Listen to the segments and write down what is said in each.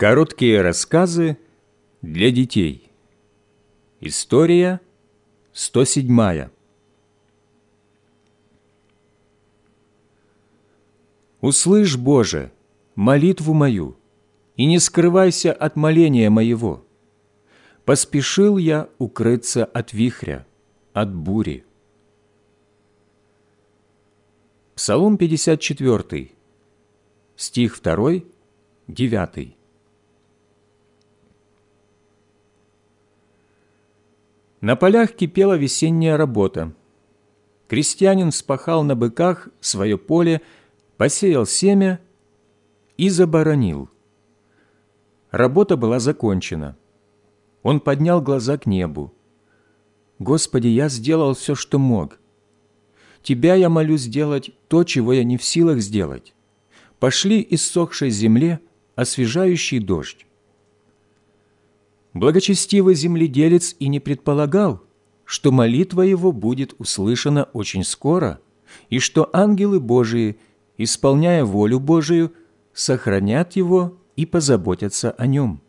Короткие рассказы для детей. История 107. «Услышь, Боже, молитву мою, и не скрывайся от моления моего. Поспешил я укрыться от вихря, от бури». Псалом 54, стих 2, 9. На полях кипела весенняя работа. Крестьянин спахал на быках свое поле, посеял семя и заборонил. Работа была закончена. Он поднял глаза к небу. «Господи, я сделал все, что мог. Тебя я молю сделать то, чего я не в силах сделать. Пошли иссохшей земле освежающий дождь. Благочестивый земледелец и не предполагал, что молитва его будет услышана очень скоро, и что ангелы Божии, исполняя волю Божию, сохранят его и позаботятся о нем.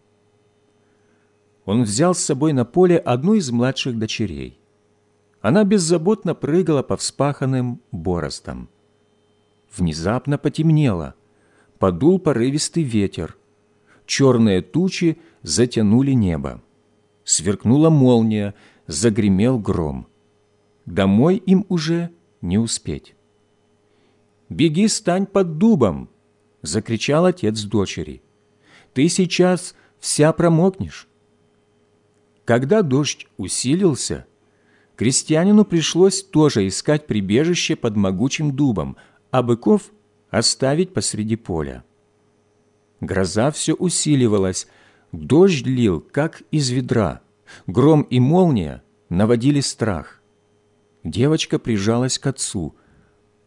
Он взял с собой на поле одну из младших дочерей. Она беззаботно прыгала по вспаханным бороздам. Внезапно потемнело, подул порывистый ветер, черные тучи затянули небо. Сверкнула молния, загремел гром. Домой им уже не успеть. «Беги, стань под дубом!» — закричал отец дочери. «Ты сейчас вся промокнешь». Когда дождь усилился, крестьянину пришлось тоже искать прибежище под могучим дубом, а быков оставить посреди поля. Гроза все усиливалась, дождь лил, как из ведра, гром и молния наводили страх. Девочка прижалась к отцу.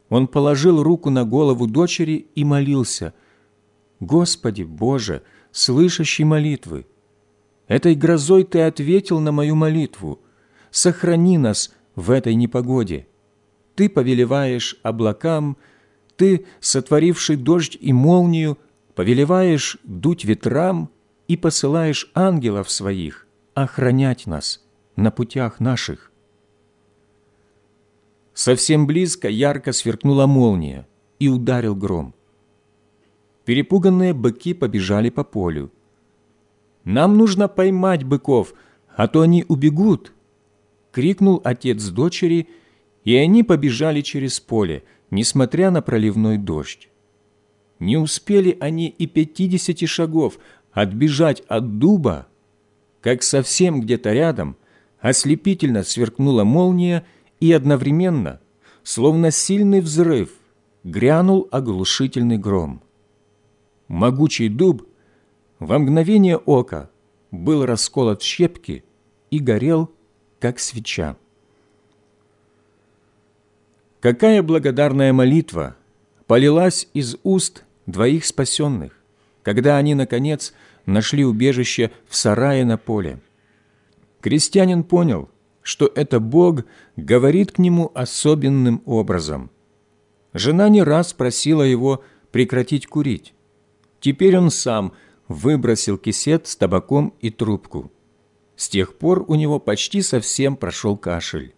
Он положил руку на голову дочери и молился. «Господи, Боже, слышащий молитвы! Этой грозой Ты ответил на мою молитву. Сохрани нас в этой непогоде. Ты повелеваешь облакам, Ты, сотворивший дождь и молнию, повелеваешь дуть ветрам и посылаешь ангелов своих охранять нас на путях наших. Совсем близко ярко сверкнула молния и ударил гром. Перепуганные быки побежали по полю. «Нам нужно поймать быков, а то они убегут!» — крикнул отец дочери, и они побежали через поле, несмотря на проливной дождь. Не успели они и пятидесяти шагов отбежать от дуба, как совсем где-то рядом ослепительно сверкнула молния и одновременно, словно сильный взрыв, грянул оглушительный гром. Могучий дуб во мгновение ока был расколот в щепки и горел, как свеча. Какая благодарная молитва полилась из уст двоих спасенных, когда они, наконец, нашли убежище в сарае на поле. Крестьянин понял, что это Бог говорит к нему особенным образом. Жена не раз просила его прекратить курить. Теперь он сам выбросил кисет с табаком и трубку. С тех пор у него почти совсем прошел кашель.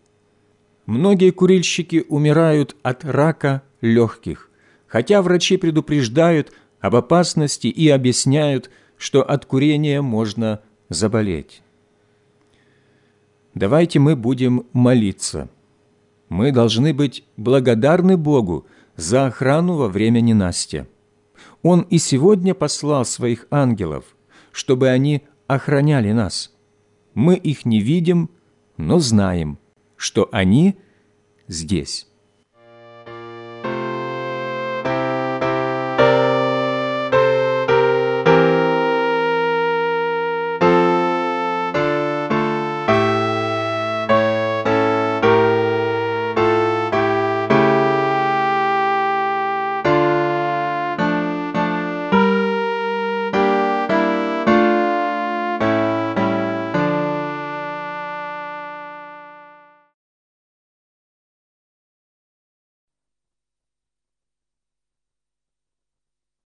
Многие курильщики умирают от рака легких, хотя врачи предупреждают об опасности и объясняют, что от курения можно заболеть. Давайте мы будем молиться. Мы должны быть благодарны Богу за охрану во время ненастья. Он и сегодня послал своих ангелов, чтобы они охраняли нас. Мы их не видим, но знаем, что они здесь.